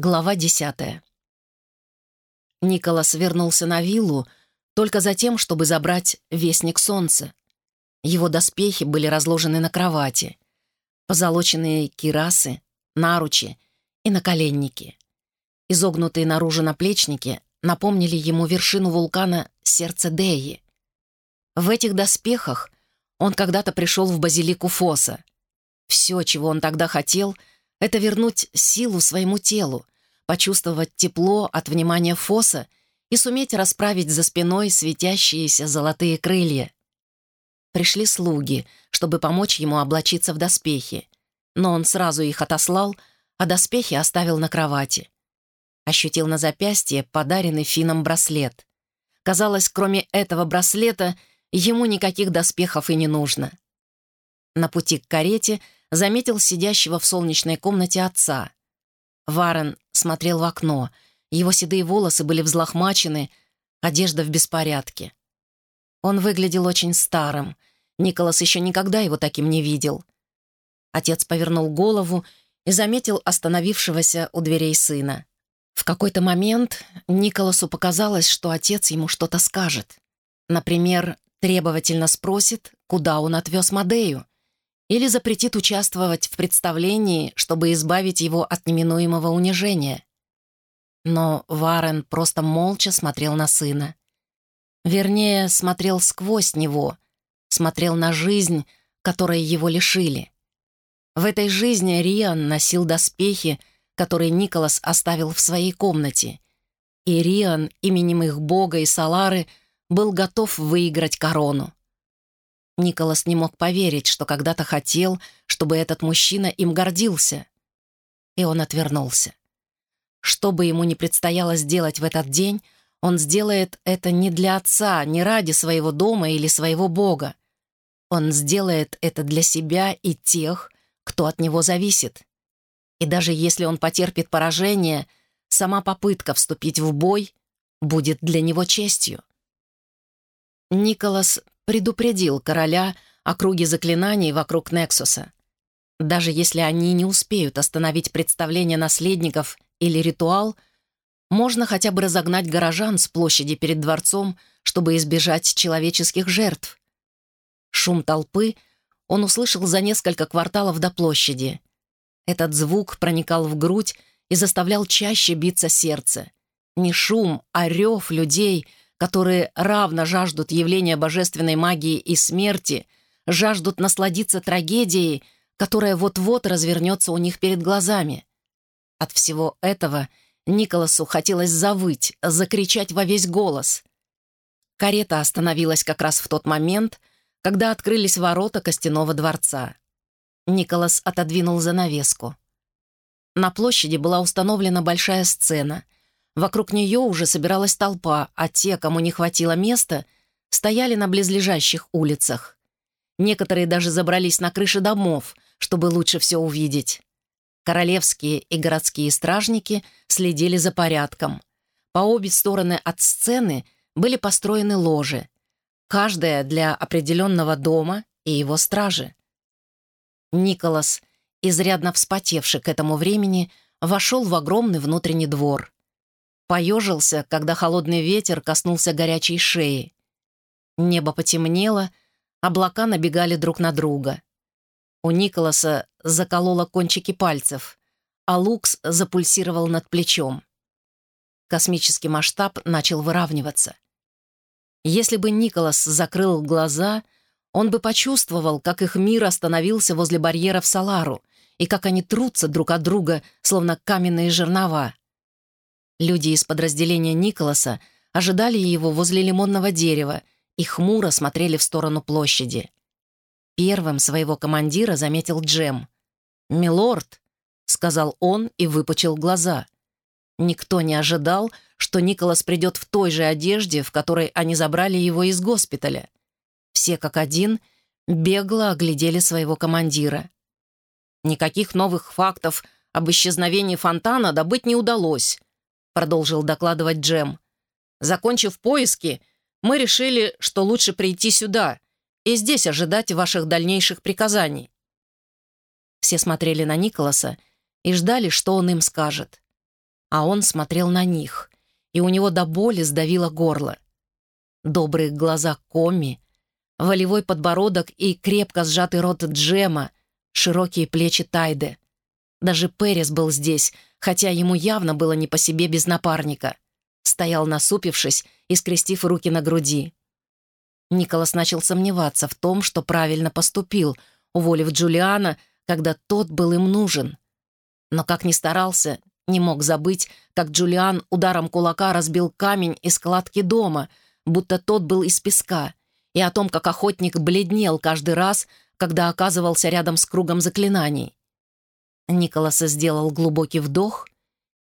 Глава десятая. Николас вернулся на виллу только за тем, чтобы забрать Вестник Солнца. Его доспехи были разложены на кровати. Позолоченные кирасы, наручи и наколенники. Изогнутые наружу наплечники напомнили ему вершину вулкана Сердце Деи. В этих доспехах он когда-то пришел в базилику Фоса. Все, чего он тогда хотел — это вернуть силу своему телу, почувствовать тепло от внимания Фоса и суметь расправить за спиной светящиеся золотые крылья. Пришли слуги, чтобы помочь ему облачиться в доспехи, но он сразу их отослал, а доспехи оставил на кровати. Ощутил на запястье подаренный Фином браслет. Казалось, кроме этого браслета, ему никаких доспехов и не нужно. На пути к карете — заметил сидящего в солнечной комнате отца. Варен смотрел в окно. Его седые волосы были взлохмачены, одежда в беспорядке. Он выглядел очень старым. Николас еще никогда его таким не видел. Отец повернул голову и заметил остановившегося у дверей сына. В какой-то момент Николасу показалось, что отец ему что-то скажет. Например, требовательно спросит, куда он отвез Мадею или запретит участвовать в представлении, чтобы избавить его от неминуемого унижения. Но Варен просто молча смотрел на сына. Вернее, смотрел сквозь него, смотрел на жизнь, которой его лишили. В этой жизни Риан носил доспехи, которые Николас оставил в своей комнате. И Риан именем их бога и Салары был готов выиграть корону. Николас не мог поверить, что когда-то хотел, чтобы этот мужчина им гордился. И он отвернулся. Что бы ему ни предстояло сделать в этот день, он сделает это не для отца, не ради своего дома или своего бога. Он сделает это для себя и тех, кто от него зависит. И даже если он потерпит поражение, сама попытка вступить в бой будет для него честью. Николас предупредил короля о круге заклинаний вокруг Нексуса. Даже если они не успеют остановить представление наследников или ритуал, можно хотя бы разогнать горожан с площади перед дворцом, чтобы избежать человеческих жертв. Шум толпы он услышал за несколько кварталов до площади. Этот звук проникал в грудь и заставлял чаще биться сердце. Не шум, а рев людей — которые равно жаждут явления божественной магии и смерти, жаждут насладиться трагедией, которая вот-вот развернется у них перед глазами. От всего этого Николасу хотелось завыть, закричать во весь голос. Карета остановилась как раз в тот момент, когда открылись ворота костяного дворца. Николас отодвинул занавеску. На площади была установлена большая сцена — Вокруг нее уже собиралась толпа, а те, кому не хватило места, стояли на близлежащих улицах. Некоторые даже забрались на крыши домов, чтобы лучше все увидеть. Королевские и городские стражники следили за порядком. По обе стороны от сцены были построены ложи, каждая для определенного дома и его стражи. Николас, изрядно вспотевший к этому времени, вошел в огромный внутренний двор. Поежился, когда холодный ветер коснулся горячей шеи. Небо потемнело, облака набегали друг на друга. У Николаса закололо кончики пальцев, а Лукс запульсировал над плечом. Космический масштаб начал выравниваться. Если бы Николас закрыл глаза, он бы почувствовал, как их мир остановился возле барьера в Салару и как они трутся друг от друга, словно каменные жернова. Люди из подразделения Николаса ожидали его возле лимонного дерева и хмуро смотрели в сторону площади. Первым своего командира заметил Джем. «Милорд», — сказал он и выпучил глаза. Никто не ожидал, что Николас придет в той же одежде, в которой они забрали его из госпиталя. Все как один бегло оглядели своего командира. Никаких новых фактов об исчезновении фонтана добыть не удалось, продолжил докладывать Джем. «Закончив поиски, мы решили, что лучше прийти сюда и здесь ожидать ваших дальнейших приказаний». Все смотрели на Николаса и ждали, что он им скажет. а он смотрел на них, и у него до боли сдавило горло. Добрые глаза Коми, волевой подбородок и крепко сжатый рот Джема, широкие плечи Тайды. Даже Перес был здесь, хотя ему явно было не по себе без напарника. Стоял насупившись и скрестив руки на груди. Николас начал сомневаться в том, что правильно поступил, уволив Джулиана, когда тот был им нужен. Но как ни старался, не мог забыть, как Джулиан ударом кулака разбил камень из складки дома, будто тот был из песка, и о том, как охотник бледнел каждый раз, когда оказывался рядом с кругом заклинаний. Николас сделал глубокий вдох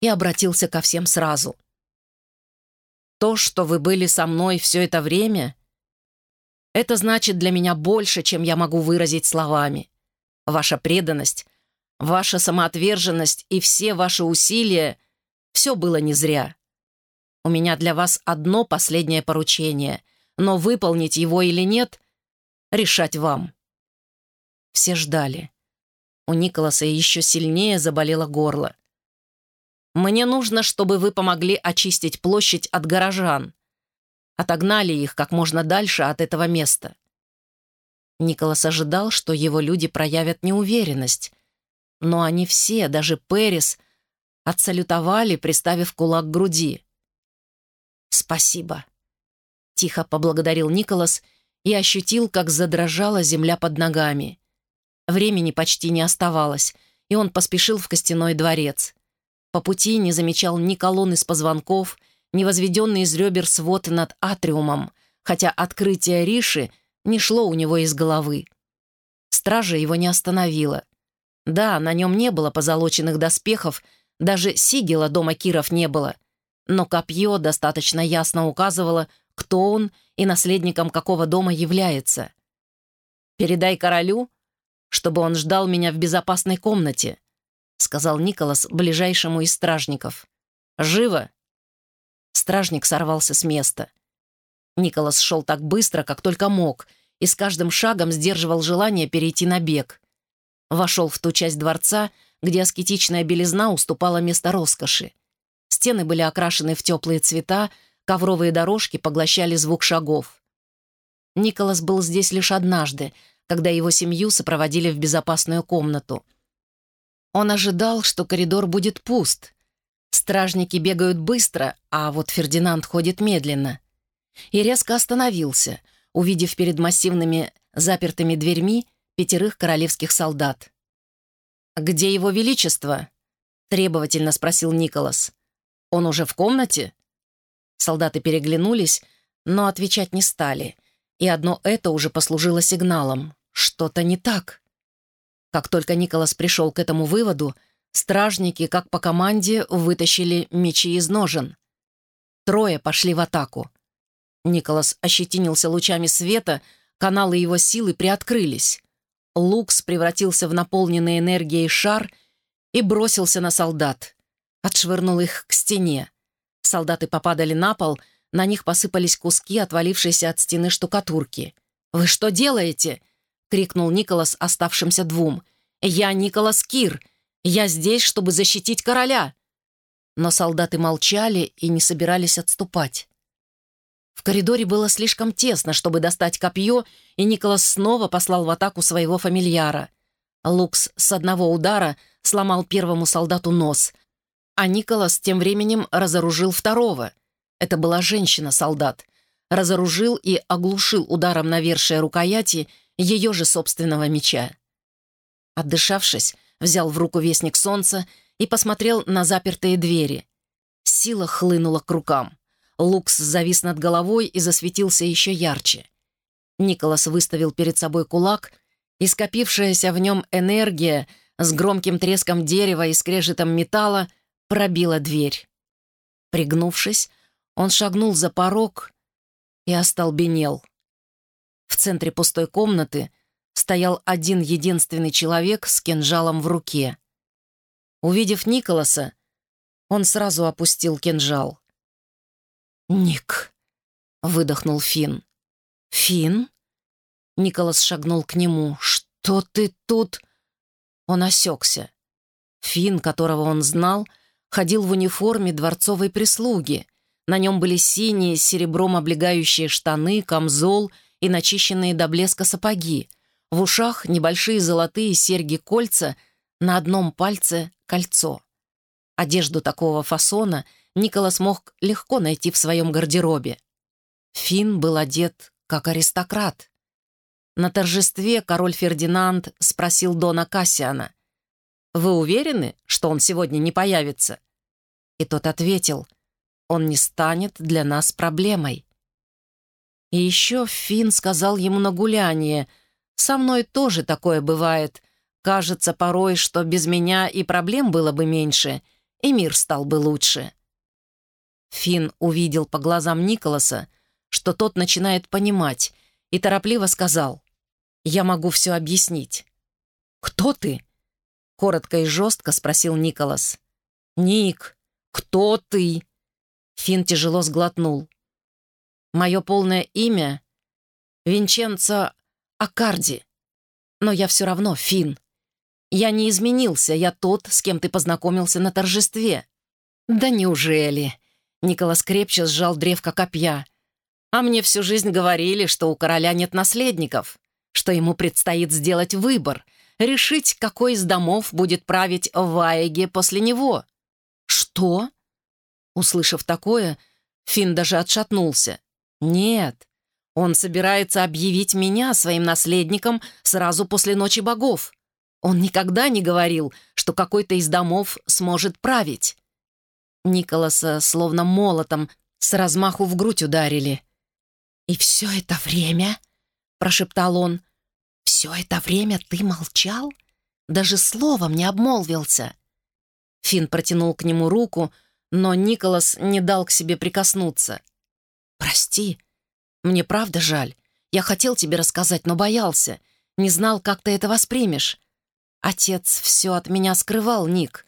и обратился ко всем сразу. «То, что вы были со мной все это время, это значит для меня больше, чем я могу выразить словами. Ваша преданность, ваша самоотверженность и все ваши усилия — все было не зря. У меня для вас одно последнее поручение, но выполнить его или нет — решать вам». Все ждали. У Николаса еще сильнее заболело горло. «Мне нужно, чтобы вы помогли очистить площадь от горожан. Отогнали их как можно дальше от этого места». Николас ожидал, что его люди проявят неуверенность. Но они все, даже Перес, отсалютовали, приставив кулак к груди. «Спасибо», — тихо поблагодарил Николас и ощутил, как задрожала земля под ногами. Времени почти не оставалось, и он поспешил в костяной дворец. По пути не замечал ни колонн из позвонков, ни возведенный из ребер свод над атриумом, хотя открытие Риши не шло у него из головы. Стража его не остановила. Да, на нем не было позолоченных доспехов, даже сигела дома Киров не было, но копье достаточно ясно указывало, кто он и наследником какого дома является. «Передай королю, чтобы он ждал меня в безопасной комнате», — сказал Николас ближайшему из стражников. «Живо!» Стражник сорвался с места. Николас шел так быстро, как только мог, и с каждым шагом сдерживал желание перейти на бег. Вошел в ту часть дворца, где аскетичная белизна уступала место роскоши. Стены были окрашены в теплые цвета, ковровые дорожки поглощали звук шагов. Николас был здесь лишь однажды, когда его семью сопроводили в безопасную комнату. Он ожидал, что коридор будет пуст. Стражники бегают быстро, а вот Фердинанд ходит медленно. И резко остановился, увидев перед массивными запертыми дверьми пятерых королевских солдат. «Где его величество?» — требовательно спросил Николас. «Он уже в комнате?» Солдаты переглянулись, но отвечать не стали, и одно это уже послужило сигналом. Что-то не так. Как только Николас пришел к этому выводу, стражники, как по команде, вытащили мечи из ножен. Трое пошли в атаку. Николас ощетинился лучами света, каналы его силы приоткрылись. Лукс превратился в наполненный энергией шар и бросился на солдат. Отшвырнул их к стене. Солдаты попадали на пол, на них посыпались куски, отвалившиеся от стены штукатурки. «Вы что делаете?» — крикнул Николас оставшимся двум. «Я Николас Кир. Я здесь, чтобы защитить короля!» Но солдаты молчали и не собирались отступать. В коридоре было слишком тесно, чтобы достать копье, и Николас снова послал в атаку своего фамильяра. Лукс с одного удара сломал первому солдату нос, а Николас тем временем разоружил второго. Это была женщина-солдат. Разоружил и оглушил ударом навершие рукояти ее же собственного меча. Отдышавшись, взял в руку вестник солнца и посмотрел на запертые двери. Сила хлынула к рукам. Лукс завис над головой и засветился еще ярче. Николас выставил перед собой кулак, и скопившаяся в нем энергия с громким треском дерева и скрежетом металла пробила дверь. Пригнувшись, он шагнул за порог и остолбенел. В центре пустой комнаты стоял один единственный человек с кинжалом в руке. Увидев Николаса, он сразу опустил кинжал. «Ник», — выдохнул Финн. «Финн?» Николас шагнул к нему. «Что ты тут?» Он осекся. Финн, которого он знал, ходил в униформе дворцовой прислуги. На нем были синие с серебром облегающие штаны, камзол и начищенные до блеска сапоги. В ушах небольшие золотые серьги-кольца, на одном пальце кольцо. Одежду такого фасона Николас мог легко найти в своем гардеробе. Финн был одет как аристократ. На торжестве король Фердинанд спросил Дона Кассиана, «Вы уверены, что он сегодня не появится?» И тот ответил, «Он не станет для нас проблемой». И еще Финн сказал ему на гуляние, «Со мной тоже такое бывает. Кажется порой, что без меня и проблем было бы меньше, и мир стал бы лучше». Финн увидел по глазам Николаса, что тот начинает понимать, и торопливо сказал, «Я могу все объяснить». «Кто ты?» — коротко и жестко спросил Николас. «Ник, кто ты?» Финн тяжело сглотнул. «Мое полное имя — Винченцо Аккарди. Но я все равно Финн. Я не изменился, я тот, с кем ты познакомился на торжестве». «Да неужели?» Николас крепче сжал древко копья. «А мне всю жизнь говорили, что у короля нет наследников, что ему предстоит сделать выбор, решить, какой из домов будет править в Ваеге после него». «Что?» Услышав такое, Финн даже отшатнулся. «Нет, он собирается объявить меня своим наследником сразу после Ночи Богов. Он никогда не говорил, что какой-то из домов сможет править. Николаса словно молотом с размаху в грудь ударили. «И все это время?» — прошептал он. «Все это время ты молчал? Даже словом не обмолвился?» Финн протянул к нему руку, но Николас не дал к себе прикоснуться. «Прости, мне правда жаль. Я хотел тебе рассказать, но боялся. Не знал, как ты это воспримешь. Отец все от меня скрывал, Ник.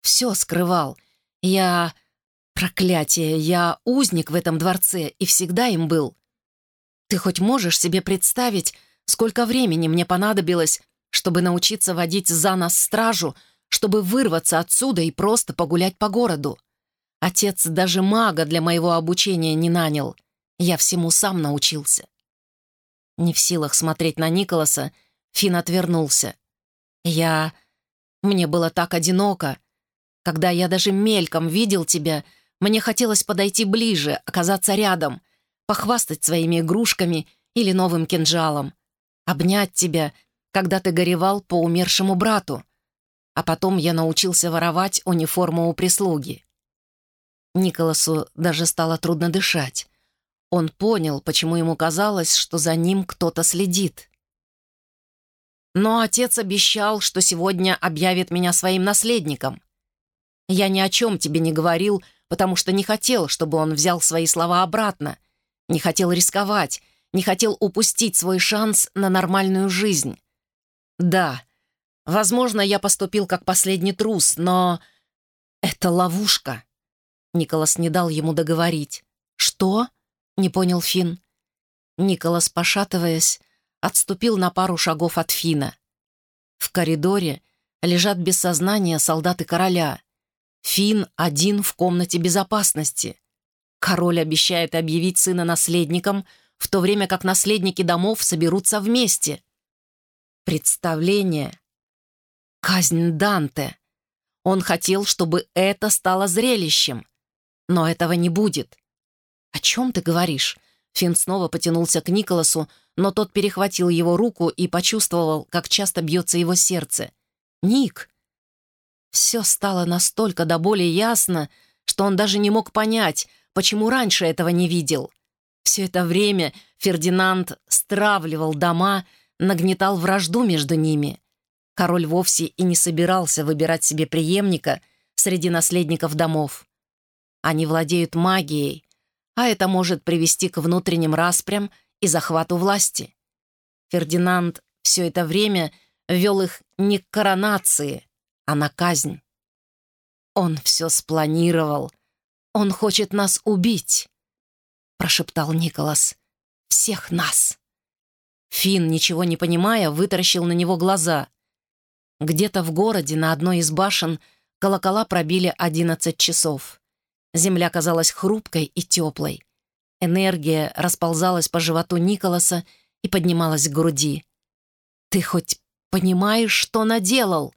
Все скрывал. Я... Проклятие, я узник в этом дворце и всегда им был. Ты хоть можешь себе представить, сколько времени мне понадобилось, чтобы научиться водить за нас стражу, чтобы вырваться отсюда и просто погулять по городу? Отец даже мага для моего обучения не нанял. Я всему сам научился. Не в силах смотреть на Николаса, Фин отвернулся. Я... Мне было так одиноко. Когда я даже мельком видел тебя, мне хотелось подойти ближе, оказаться рядом, похвастать своими игрушками или новым кинжалом, обнять тебя, когда ты горевал по умершему брату. А потом я научился воровать униформу у прислуги. Николасу даже стало трудно дышать. Он понял, почему ему казалось, что за ним кто-то следит. Но отец обещал, что сегодня объявит меня своим наследником. Я ни о чем тебе не говорил, потому что не хотел, чтобы он взял свои слова обратно, не хотел рисковать, не хотел упустить свой шанс на нормальную жизнь. Да, возможно, я поступил как последний трус, но... Это ловушка. Николас не дал ему договорить. «Что?» — не понял Финн. Николас, пошатываясь, отступил на пару шагов от Фина. В коридоре лежат без сознания солдаты короля. Фин один в комнате безопасности. Король обещает объявить сына наследником, в то время как наследники домов соберутся вместе. Представление. Казнь Данте. Он хотел, чтобы это стало зрелищем. Но этого не будет. «О чем ты говоришь?» Финн снова потянулся к Николасу, но тот перехватил его руку и почувствовал, как часто бьется его сердце. «Ник, все стало настолько до боли ясно, что он даже не мог понять, почему раньше этого не видел. Все это время Фердинанд стравливал дома, нагнетал вражду между ними. Король вовсе и не собирался выбирать себе преемника среди наследников домов. Они владеют магией, а это может привести к внутренним распрям и захвату власти. Фердинанд все это время вел их не к коронации, а на казнь. Он все спланировал. Он хочет нас убить, прошептал Николас. Всех нас. Фин, ничего не понимая, вытаращил на него глаза. Где-то в городе на одной из башен Колокола пробили одиннадцать часов. Земля казалась хрупкой и теплой. Энергия расползалась по животу Николаса и поднималась к груди. «Ты хоть понимаешь, что наделал?»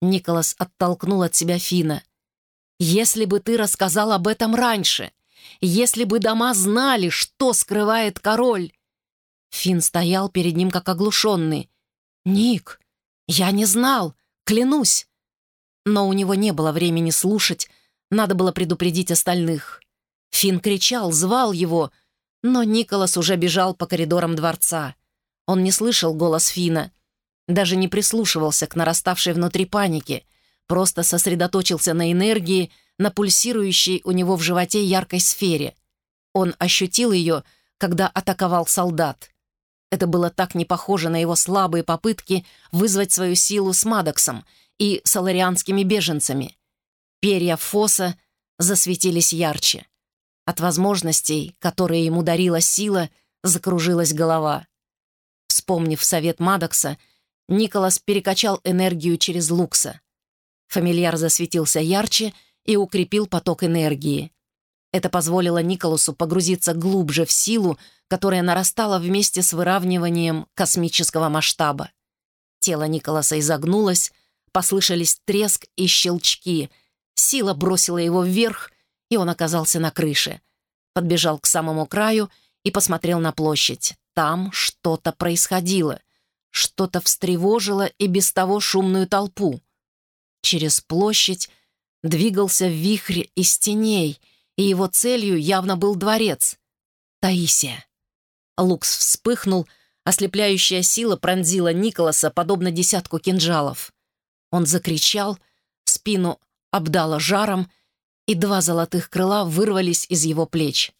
Николас оттолкнул от себя Фина. «Если бы ты рассказал об этом раньше, если бы дома знали, что скрывает король!» Фин стоял перед ним как оглушенный. «Ник, я не знал, клянусь!» Но у него не было времени слушать, надо было предупредить остальных. Фин кричал, звал его, но Николас уже бежал по коридорам дворца. Он не слышал голос Фина, даже не прислушивался к нараставшей внутри панике, просто сосредоточился на энергии, на пульсирующей у него в животе яркой сфере. Он ощутил ее, когда атаковал солдат. Это было так не похоже на его слабые попытки вызвать свою силу с Мадоксом и соларианскими беженцами. Перья Фоса засветились ярче. От возможностей, которые ему дарила сила, закружилась голова. Вспомнив совет Мадокса, Николас перекачал энергию через Лукса. Фамильяр засветился ярче и укрепил поток энергии. Это позволило Николасу погрузиться глубже в силу, которая нарастала вместе с выравниванием космического масштаба. Тело Николаса изогнулось, послышались треск и щелчки. Сила бросила его вверх, и он оказался на крыше. Подбежал к самому краю и посмотрел на площадь. Там что-то происходило. Что-то встревожило и без того шумную толпу. Через площадь двигался вихрь из теней, и его целью явно был дворец. Таисия. Лукс вспыхнул, ослепляющая сила пронзила Николаса, подобно десятку кинжалов. Он закричал, спину обдало жаром, и два золотых крыла вырвались из его плеч.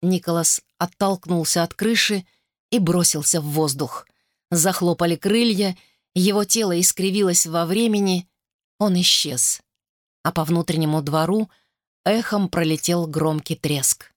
Николас оттолкнулся от крыши и бросился в воздух. Захлопали крылья, его тело искривилось во времени, он исчез. А по внутреннему двору эхом пролетел громкий треск.